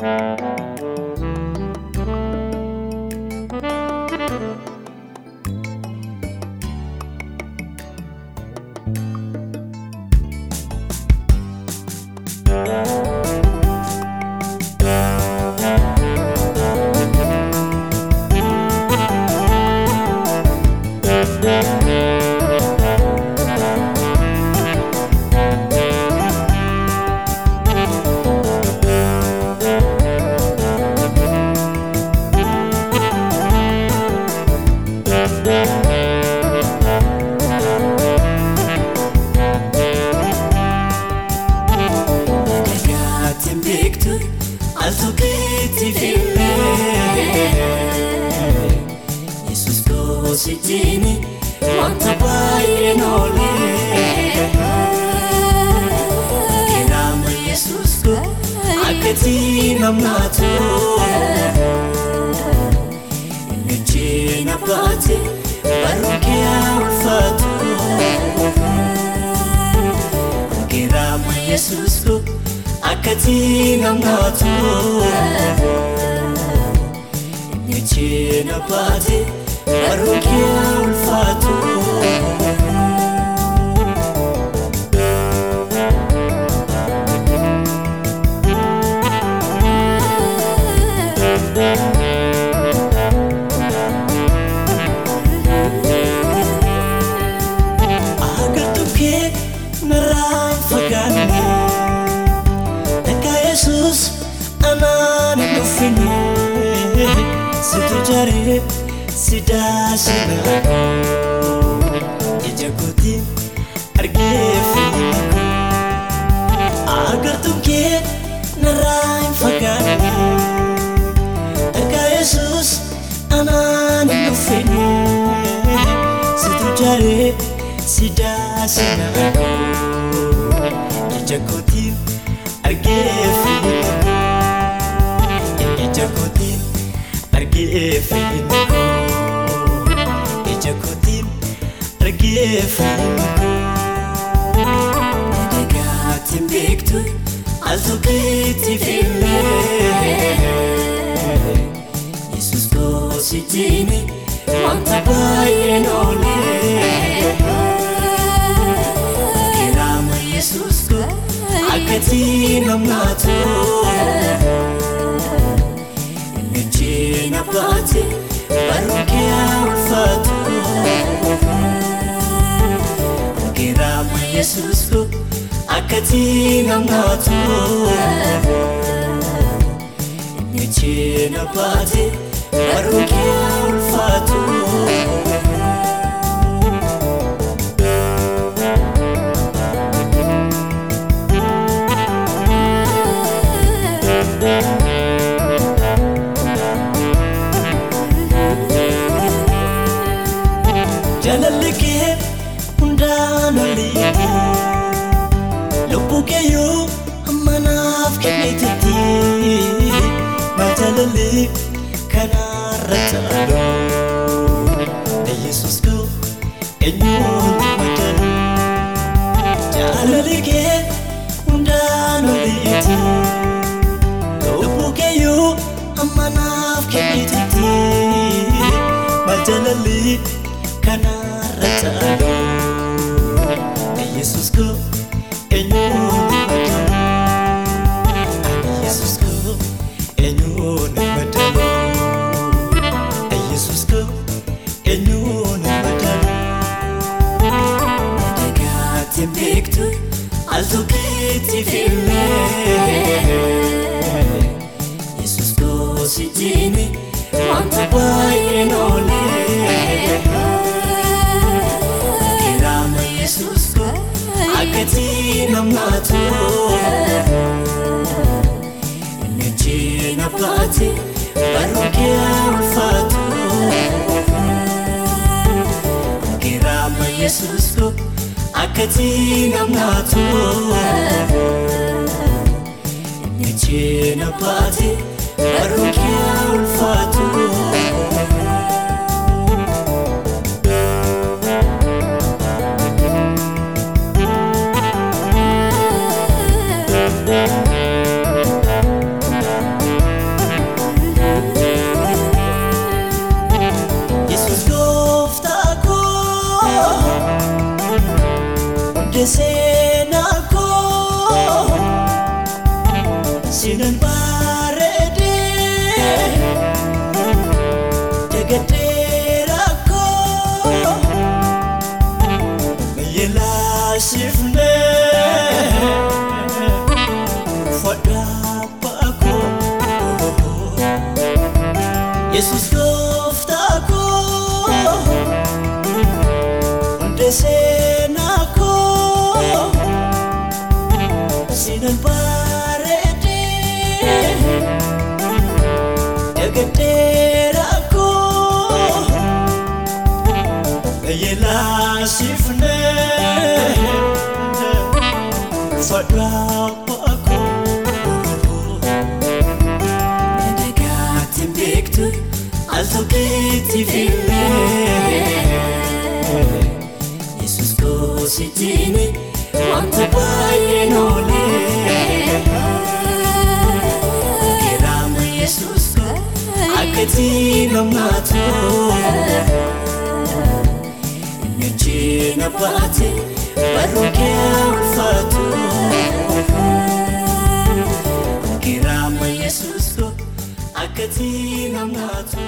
Música Gagaatiin beektu al tokkeetti filmee Yesus goositiin wanta baay'een oolee Kiraama Yesus ko akkatti namnaatu Micheen abbaate barruun kee ulfaatu Kiraama Yesus ko akkatti namnaatu Micheen abbaate barruun kee ulfaatu fagaanne Akka Yesuus anaan hin dhufine Situ jaaree si daasina Ija kootiin argee fiine Agartuu kee narraa hin fagaanne Akka Yesuus anaan hin dhufine Situ jaaree si daasina Ija kootiin argee fiine Ija kootiin argee fiine Ija kootiin argee fiine Dhagaatiin beektu al tokkeetti filmee Yesus goositiin wanta baay'een oolee akkatti namnaatu Micheen abbaate barruun kee ulfaatu Kiraama Yesus ko akkatti namnaatu Micheen abbaate barruun kee ulfaatu Jaalalli kee hundaan olii Lubbuu keeyyuu amma naaf kennitetti Maal jaalalli kanarra caalu Yesus koo eenyuun madalu Jaalalli kee Yesus goositiin wanta baay'een oolee Kiraama Yesus ko akkatti namnaatu Micheen abbaate barruun kee ulfaatu Kiraama Yesus ko akkatti namnaatu Micheen abbaate barruun kee ulfaatu gadhee rakkoo biyya laasifnee uffadhaa baakoo yesus gooftaa koo hundeessee naakoo si darbaa. Yeelaa siifnee fadhaa baakoo Nagaatiin beektu al tokkeetti fillee Yesus goositini wanta baay'een oolee Geraama Yesus koo akka tiinamnaatu Nyachina baate barruun kee ulfaatu Geraama Yesus koo akka tiinamnaatu